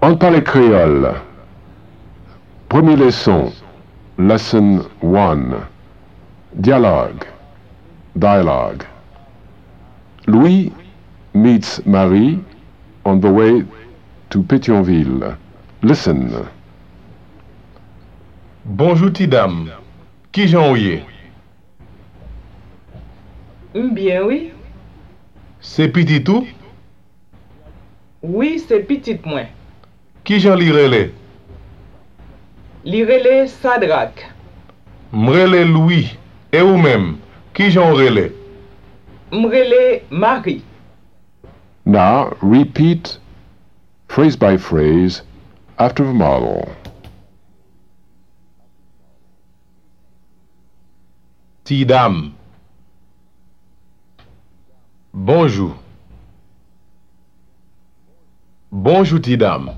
On parle créole. Premier leçon. Lesson 1. Dialogue. Dialogue. Louis meets Marie on the way to Pétionville. Listen. Bonjour ti dame. Qui j'en ouye? Bien oui. C'est petit tout? Oui, c'est petit moins. Ki jan li rele? Li rele Sadrak. Mrele Louis. E ou mem, ki jan rele? Mrele Marie. Now repeat phrase by phrase after the model. Ti dam. Bonjou. Bonjou ti dam.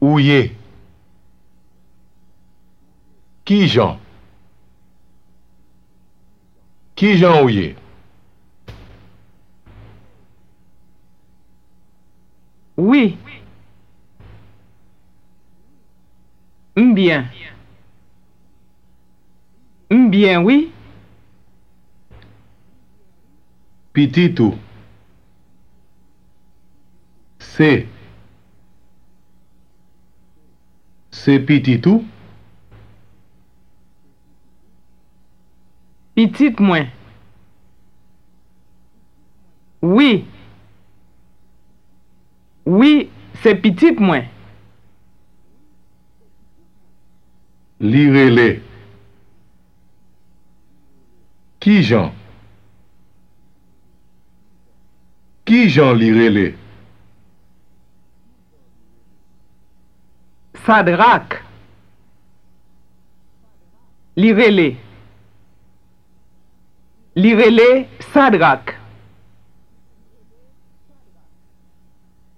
Dame. Ouye. Qui j'en? Qui j'en ouye? Oui. Bien. Bien oui. Petit tout. C'est. C'est petit tout? Petit moins. Oui. Oui, c'est petit moins. Li rele. Qui j'en? Qui j'en li rele? Sadrak. Li rele. Li rele Sadrak.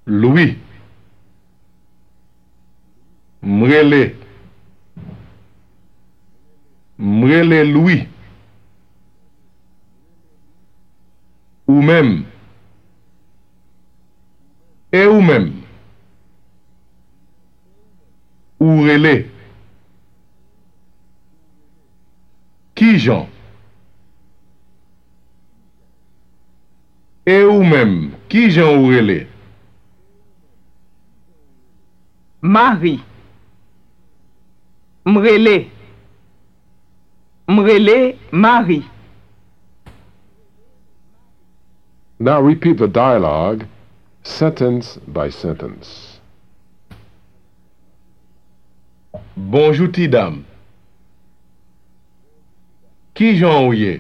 Louis. Mrele. Mrele Louis. Ou mèm E ou mèm Ou relé. Qui Jean? Et ou même? Qui Jean ou relé? Marie. Mrele. Now repeat the dialogue sentence by sentence. Bonjou ti dam. Ki jan ou ye?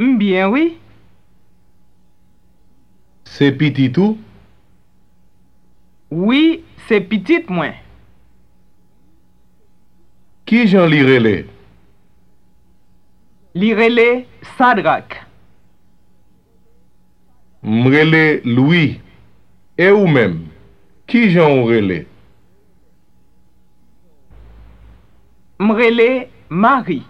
Mbyen mm, we. Se pitit ou? Oui, se pitit mwen. Ki jan li rele? Li rele Sadrak. Mrele Louis. E ou mem? Ki jan ou rele? Mrele Marie.